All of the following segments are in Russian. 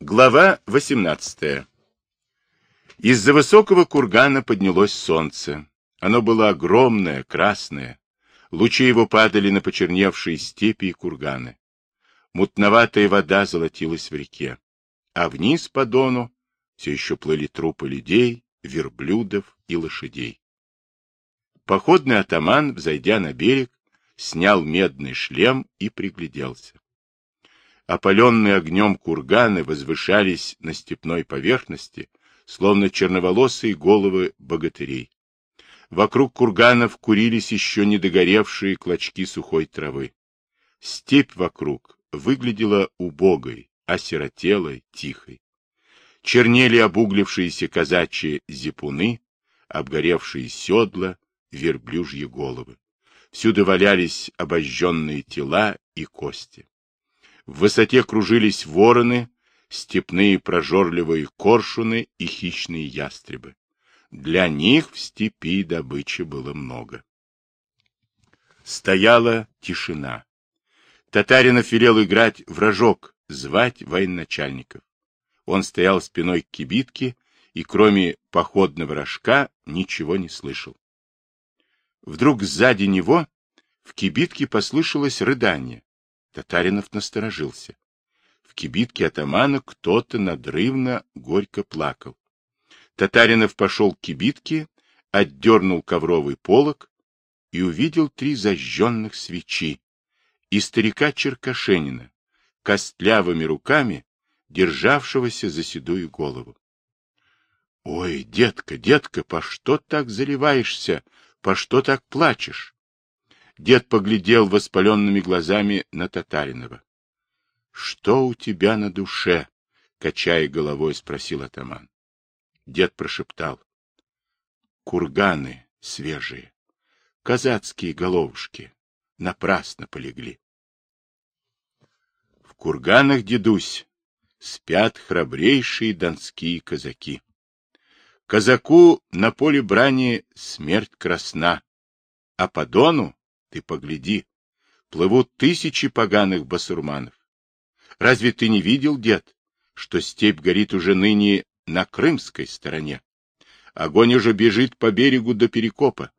Глава 18. Из-за высокого кургана поднялось солнце. Оно было огромное, красное. Лучи его падали на почерневшие степи и курганы. Мутноватая вода золотилась в реке. А вниз по дону все еще плыли трупы людей, верблюдов и лошадей. Походный атаман, взойдя на берег, снял медный шлем и пригляделся. Опаленные огнем курганы возвышались на степной поверхности, словно черноволосые головы богатырей. Вокруг курганов курились еще недогоревшие клочки сухой травы. Степь вокруг выглядела убогой, осиротелой, тихой. Чернели обуглившиеся казачьи зипуны, обгоревшие седла, верблюжьи головы. Всюду валялись обожженные тела и кости. В высоте кружились вороны, степные прожорливые коршуны и хищные ястребы. Для них в степи добычи было много. Стояла тишина. Татаринов велел играть в рожок, звать военачальников. Он стоял спиной к кибитке и, кроме походного рожка, ничего не слышал. Вдруг сзади него в кибитке послышалось рыдание. Татаринов насторожился. В кибитке атамана кто-то надрывно горько плакал. Татаринов пошел к кибитке, отдернул ковровый полог и увидел три зажженных свечи и старика Черкашенина, костлявыми руками, державшегося за седую голову. — Ой, детка, детка, по что так заливаешься, по что так плачешь? Дед поглядел воспаленными глазами на Татаринова. — Что у тебя на душе? — качая головой, спросил атаман. Дед прошептал. — Курганы свежие, казацкие головушки, напрасно полегли. В курганах, дедусь, спят храбрейшие донские казаки. Казаку на поле брани смерть красна, а по дону ты погляди, плывут тысячи поганых басурманов. Разве ты не видел, дед, что степь горит уже ныне на крымской стороне? Огонь уже бежит по берегу до Перекопа.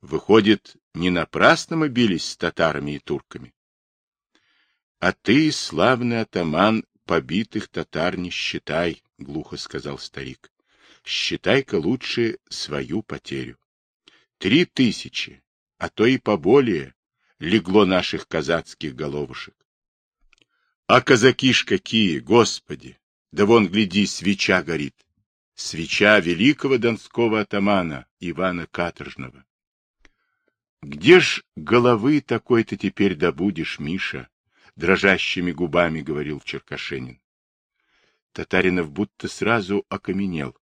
Выходит, не напрасно мы бились с татарами и турками. А ты, славный атаман, побитых татар не считай, — глухо сказал старик. Считай-ка лучше свою потерю. Три тысячи, а то и поболее, легло наших казацких головушек. А казаки ж какие, господи! Да вон, гляди, свеча горит. Свеча великого донского атамана Ивана Каторжного. Где ж головы такой-то теперь добудешь, Миша? Дрожащими губами говорил Черкашенин. Татаринов будто сразу окаменел.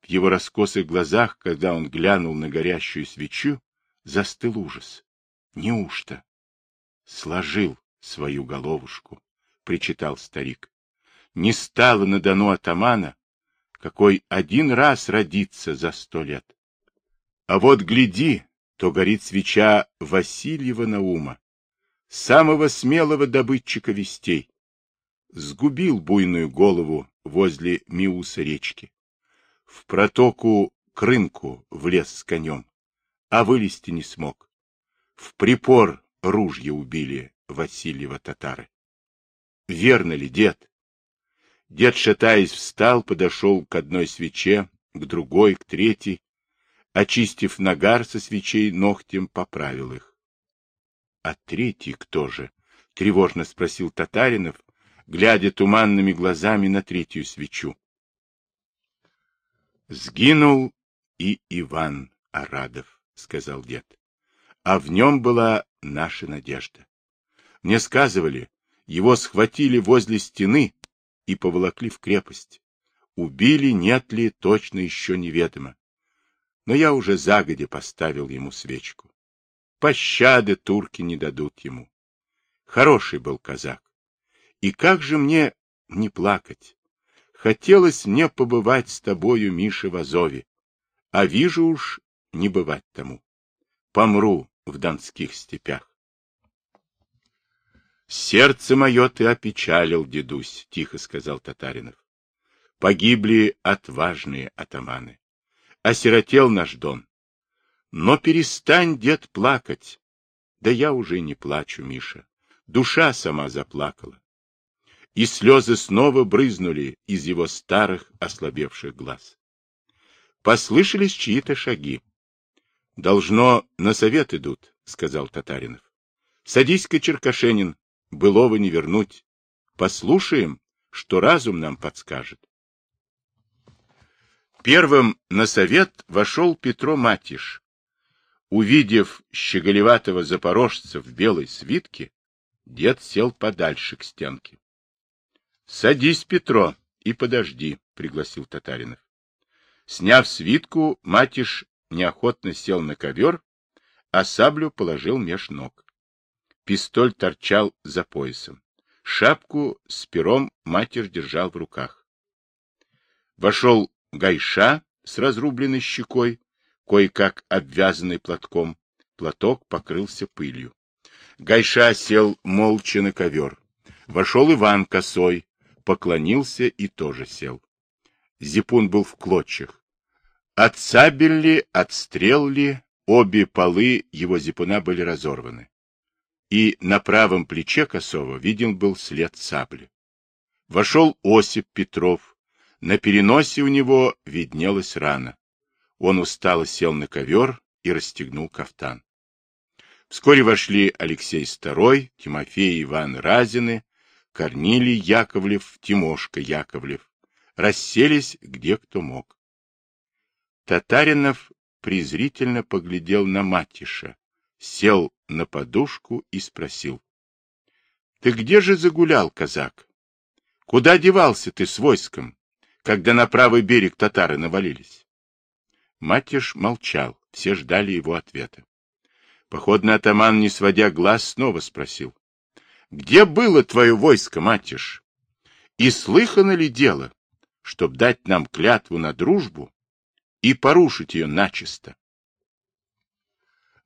В его раскосых глазах, когда он глянул на горящую свечу, застыл ужас. Неужто? Сложил свою головушку, причитал старик. Не стало на Дону атамана, какой один раз родится за сто лет. А вот гляди, то горит свеча Васильева Наума, самого смелого добытчика вестей. Сгубил буйную голову возле Миуса речки. В протоку к рынку влез с конем а вылезти не смог. В припор ружья убили Васильева татары. Верно ли, дед? Дед, шатаясь, встал, подошел к одной свече, к другой, к третьей, очистив нагар со свечей ногтем, поправил их. — А третий кто же? — тревожно спросил Татаринов, глядя туманными глазами на третью свечу. Сгинул и Иван Арадов. — сказал дед. А в нем была наша надежда. Мне сказывали, его схватили возле стены и поволокли в крепость. Убили, нет ли, точно еще неведомо. Но я уже загодя поставил ему свечку. Пощады турки не дадут ему. Хороший был казак. И как же мне не плакать? Хотелось мне побывать с тобою, Миша, в Азове. А вижу уж, не бывать тому. Помру в донских степях. Сердце мое ты опечалил, дедусь, — тихо сказал Татаринов. Погибли отважные атаманы. Осиротел наш Дон. Но перестань, дед, плакать. Да я уже не плачу, Миша. Душа сама заплакала. И слезы снова брызнули из его старых ослабевших глаз. Послышались чьи-то шаги. — Должно, на совет идут, — сказал Татаринов. — Садись-ка, Черкашенин, былого не вернуть. Послушаем, что разум нам подскажет. Первым на совет вошел Петро Матиш. Увидев щеголеватого запорожца в белой свитке, дед сел подальше к стенке. — Садись, Петро, и подожди, — пригласил Татаринов. Сняв свитку, Матиш неохотно сел на ковер, а саблю положил меж ног. Пистоль торчал за поясом. Шапку с пером Матиш держал в руках. Вошел Гайша с разрубленной щекой, кое-как обвязанный платком. Платок покрылся пылью. Гайша сел молча на ковер. Вошел Иван косой, поклонился и тоже сел. Зипун был в клочьях. От сабель ли, обе полы его зипуна были разорваны. И на правом плече косого виден был след сабли. Вошел Осип Петров, на переносе у него виднелась рана. Он устало сел на ковер и расстегнул кафтан. Вскоре вошли Алексей II, Тимофей Иван Разины, Корнилий Яковлев, Тимошка Яковлев. Расселись где кто мог. Татаринов презрительно поглядел на Матиша, сел на подушку и спросил. — Ты где же загулял, казак? Куда девался ты с войском? когда на правый берег татары навалились. Матиш молчал, все ждали его ответа. Походный атаман, не сводя глаз, снова спросил. — Где было твое войско, Матиш? И слыхано ли дело, чтоб дать нам клятву на дружбу и порушить ее начисто?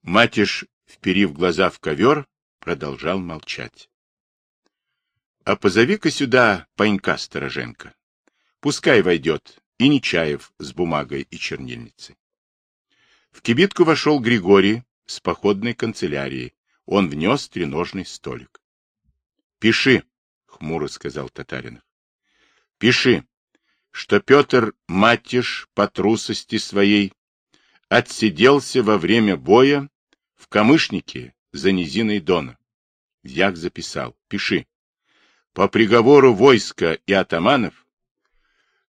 Матиш, вперив глаза в ковер, продолжал молчать. — А позови-ка сюда Панька Стороженко. Пускай войдет и Нечаев с бумагой и чернильницей. В кибитку вошел Григорий с походной канцелярией. Он внес треножный столик. — Пиши, — хмуро сказал Татаринов. — Пиши, что Петр Матиш по трусости своей отсиделся во время боя в Камышнике за низиной Дона. Як записал. Пиши. По приговору войска и атаманов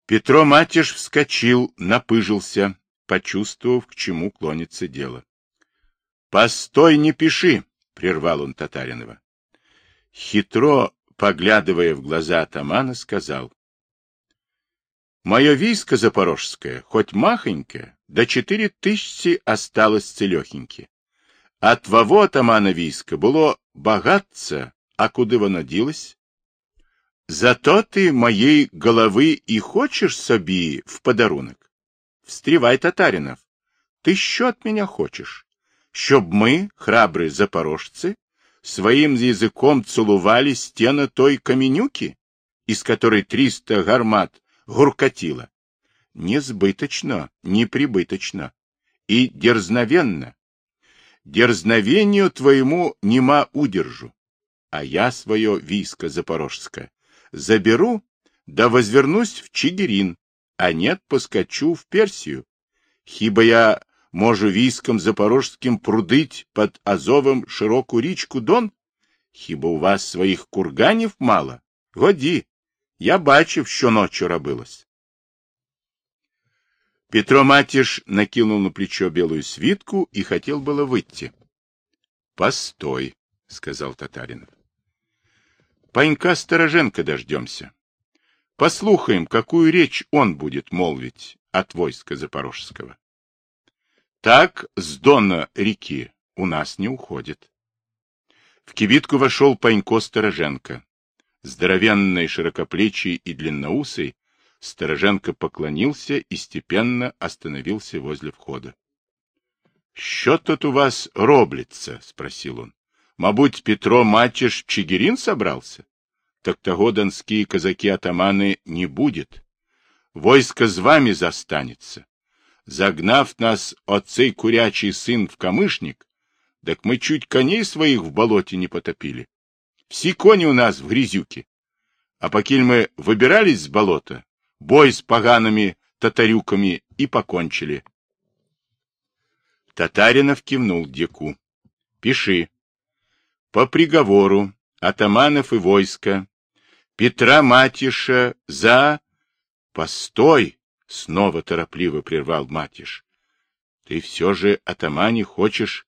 Петро Матиш вскочил, напыжился, почувствовав, к чему клонится дело. — Постой, не пиши! — прервал он Татаринова. Хитро, поглядывая в глаза атамана, сказал. — Мое войско запорожское, хоть махонькое, до четыре тысячи осталось целехеньки. От твоего атамана війська было богатце, а куди воно ділось? Зато ты моей головы и хочешь собі в подарунок? Встревай, татаринов, ты що от меня хочешь? Щоб мы, храбрые запорожцы, своим языком целували стены той каменюки, из которой триста гармат гуркотило? Несбыточно, неприбыточно и дерзновенно. Дерзновению твоему нема удержу, а я свое виско запорожское заберу, да возвернусь в Чигирин, а нет, поскочу в Персию. Хіба я можу військом запорожським прудить под Азовом широку річку Дон? Хіба у вас своїх курганів мало? Годі, я бачив, що ночі робилось. Петро Матиш накинул на плечо белую свитку и хотел было выйти. — Постой, — сказал Татаринов. Панька Стороженко дождемся. Послухаем, какую речь он будет молвить от войска Запорожского. Так с дона реки у нас не уходит. В кибитку вошел Панько Стороженко. Здоровенный, широкоплечий и длинноусый, Стороженко поклонился и степенно остановился возле входа. — Що тут у вас роблится? — спросил он. Мабуть, Петро Матиш Чигирин собрался? Так того донские казаки-атаманы не будет. войско с вами застанется. Загнав нас отцей курячий сын в камышник, так мы чуть коней своих в болоте не потопили. Все кони у нас в грязюке. А покиль мы выбирались с болота, бой с погаными татарюками и покончили. Татаринов кивнул Деку. Пиши. По приговору атаманов и войска Петра Матиша за... Постой! Снова торопливо прервал Матиш. Ты все же, атамане, хочешь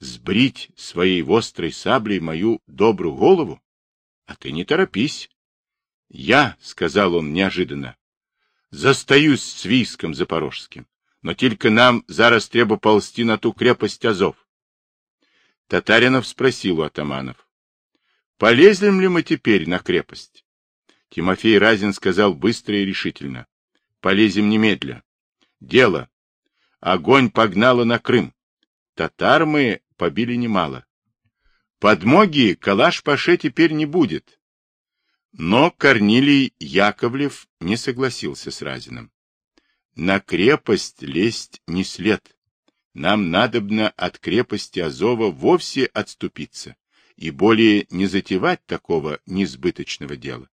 сбрить своей вострой саблей мою добрую голову? А ты не торопись. Я, — сказал он неожиданно, — застаюсь с військом запорожским, но только нам зараз треба ползти на ту крепость Азов. Татаринов спросил у атаманов, полезем ли мы теперь на крепость? Тимофей Разин сказал быстро и решительно, полезем немедля. Дело. Огонь погнало на Крым. Татар мы побили немало. Подмоги Калаш-Паше теперь не будет. Но Корнилий Яковлев не согласился с Разиным. На крепость лезть не след. Нам надобно от крепости Азова вовсе отступиться и более не затевать такого несбыточного дела.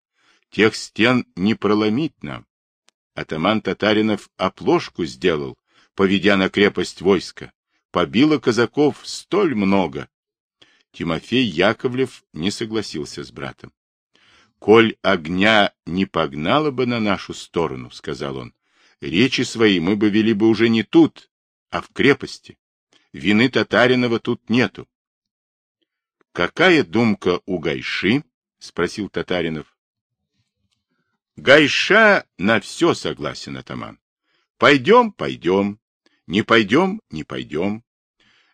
Тех стен не проломить нам. Атаман Татаринов оплошку сделал, поведя на крепость войска. Побило казаков столь много. Тимофей Яковлев не согласился с братом. — Коль огня не погнало бы на нашу сторону, — сказал он, — речи свои мы бы вели бы уже не тут, а в крепости. Вины Татаринова тут нету. — Какая думка у Гайши? — спросил Татаринов. — Гайша на все согласен, атаман. Пойдем, пойдем. Не пойдем, не пойдем.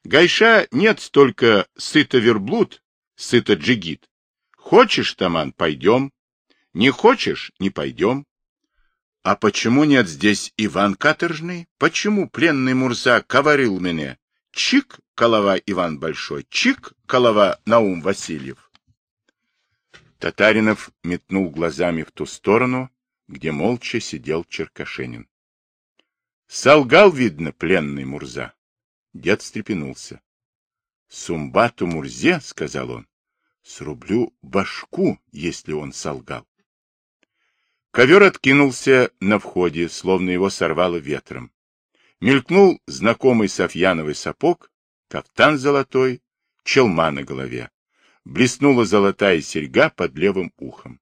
Гайша нет столько сыто верблуд, сыто джигит. Хочешь, таман, пойдем. Не хочешь, не пойдем. А почему нет здесь Иван Каторжный? Почему пленный Мурза коварил меня? Чик, голова Иван Большой, чик, голова Наум Васильев. Татаринов метнул глазами в ту сторону, где молча сидел Черкашенин. Солгал, видно, пленный Мурза. Дед встрепенулся. — Сумбату Мурзе, — сказал он, — срублю башку, если он солгал. Ковер откинулся на входе, словно его сорвало ветром. Мелькнул знакомый Софьяновый сапог, кафтан золотой, челма на голове. Блеснула золотая серьга под левым ухом.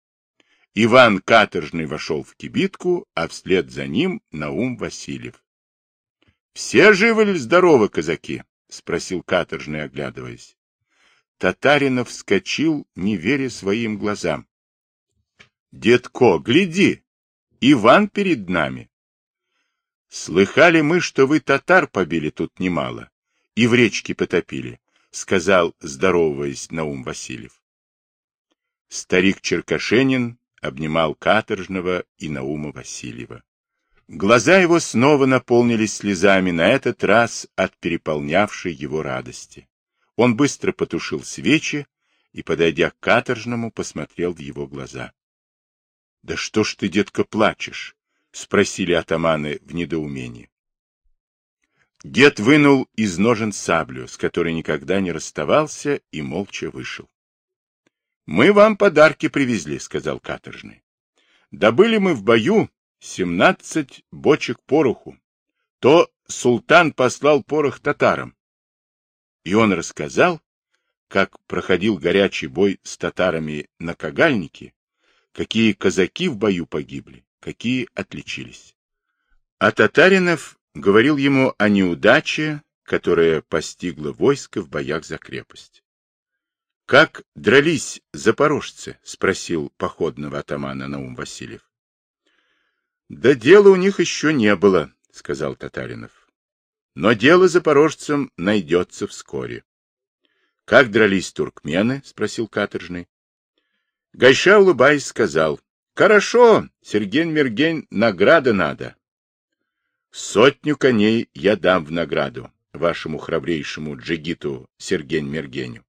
Иван Каторжный вошел в кибитку, а вслед за ним Наум Васильев. — Все живы ли здоровы, казаки? — спросил Каторжный, оглядываясь. Татаринов вскочил, не веря своим глазам. Детко, гляди, Иван перед нами. Слыхали мы, что вы татар побили тут немало и в речке потопили, сказал, здороваясь Наум Васильев. Старик Черкашенин обнимал Каторжного и Наума Васильева. Глаза его снова наполнились слезами, на этот раз от переполнявшей его радости. Он быстро потушил свечи и, подойдя к Каторжному, посмотрел в его глаза. — Да что ж ты, детка, плачешь? — спросили атаманы в недоумении. Дед вынул из ножен саблю, с которой никогда не расставался, и молча вышел. — Мы вам подарки привезли, — сказал каторжный. — Добыли мы в бою семнадцать бочек пороху. То султан послал порох татарам. И он рассказал, как проходил горячий бой с татарами на Кагальнике, какие казаки в бою погибли, какие отличились. А Татаринов говорил ему о неудаче, которая постигла войско в боях за крепость. — Как дрались запорожцы? — спросил походного атамана Наум Васильев. — Да дела у них еще не было, — сказал Татаринов. — Но дело запорожцам найдется вскоре. — Как дрались туркмены? — спросил каторжный. Гайша, улыбаясь, сказал, «Хорошо, Сергень Мергень, награда надо». «Сотню коней я дам в награду вашему храбрейшему джигиту Сергень Мергеню».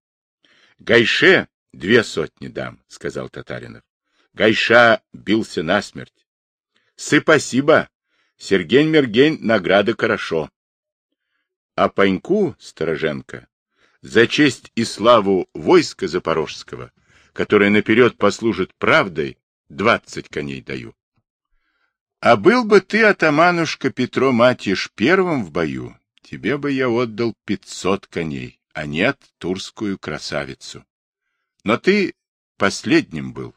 «Гайше две сотни дам», — сказал Татаринов. Гайша бился насмерть. Спасибо. Сергень-мергень, награда хорошо. А Паньку, Стороженко, за честь и славу войска Запорожского, которое наперед послужит правдой, двадцать коней даю. А был бы ты, атаманушка Петро Матиш, первым в бою, тебе бы я отдал пятьсот коней, а нет турскую красавицу. Но ты последним был.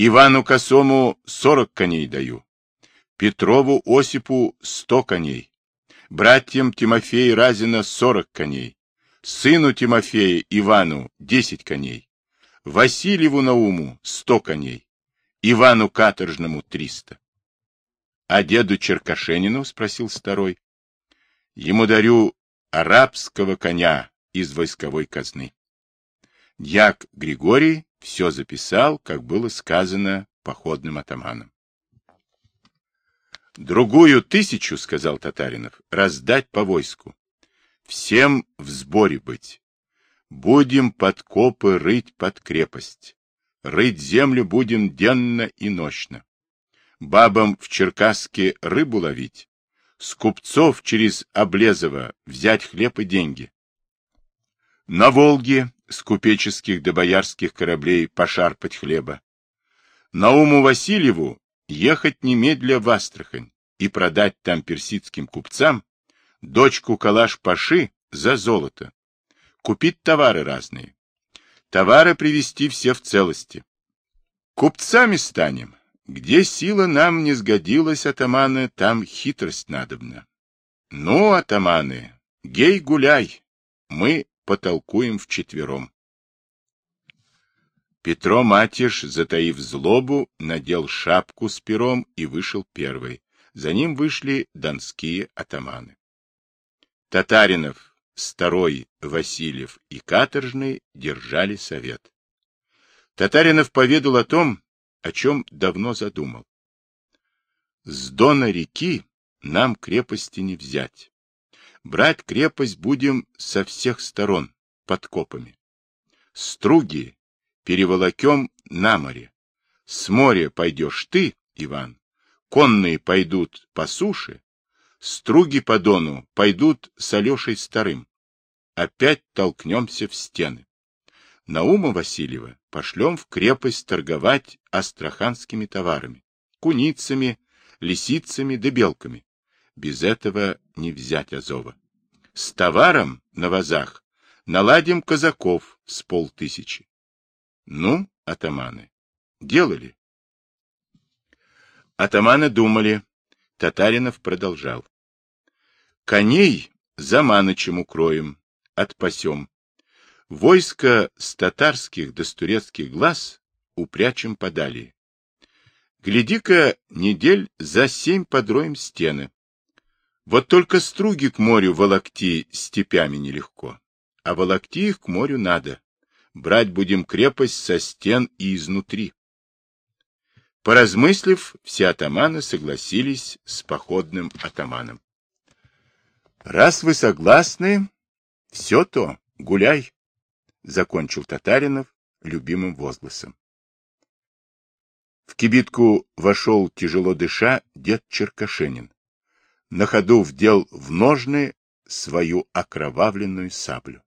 Ивану Косому сорок коней даю. Петрову Осипу сто коней. Братьям Тимофея Разина сорок коней. Сыну Тимофея Ивану десять коней. Васильеву Науму сто коней. Ивану Каторжному триста. — А деду Черкашенину? — спросил старой. — Ему дарю арабского коня из войсковой казны. Дьяк Григорий все записал, как было сказано походным атаманом. Другую тысячу, — сказал Татаринов, — раздать по войску. Всем в сборе быть. Будем подкопы рыть под крепость. Рыть землю будем денно и ночно. Бабам в Черкасске рыбу ловить. С купцов через Облезово взять хлеб и деньги. На Волге с купеческих до боярских кораблей пошарпать хлеба. Науму Васильеву ехать немедля в Астрахань и продать там персидским купцам дочку Калаш-Паши за золото. Купить товары разные. Товары привезти все в целости. Купцами станем. Где сила нам не сгодилась, атаманы, там хитрость надобна. Ну, атаманы, гей гуляй, мы потолкуем вчетвером. Петро Матиш, затаив злобу, надел шапку с пером и вышел первый. За ним вышли донские атаманы. Татаринов, Старой, Васильев и Каторжный держали совет. Татаринов поведал о том, о чем давно задумал. С дона реки нам крепости не взять. Брать крепость будем со всех сторон, подкопами. Струги переволокем на море. С моря пойдешь ты, Иван, конные пойдут по суше, струги по дону пойдут с Алешей Старым. Опять толкнемся в стены. Наума Васильева пошлем в крепость торговать астраханскими товарами, куницами, лисицами да белками. Без этого не взять Азова. С товаром на вазах наладим казаков с полтысячи. Ну, атаманы, делали. Атаманы думали. Татаринов продолжал. Коней за манычем укроем, отпасем. Войско с татарских до турецких глаз упрячем подали. Гляди-ка, недель за семь подроем стены. Вот только струги к морю волокти степями нелегко, а волокти их к морю надо. Брать будем крепость со стен и изнутри. Поразмыслив, все атаманы согласились с походным атаманом. — Раз вы согласны, все то, гуляй, — закончил Татаринов любимым возгласом. В кибитку вошел, тяжело дыша, дед Черкашенин на ходу вдел в ножны свою окровавленную саблю.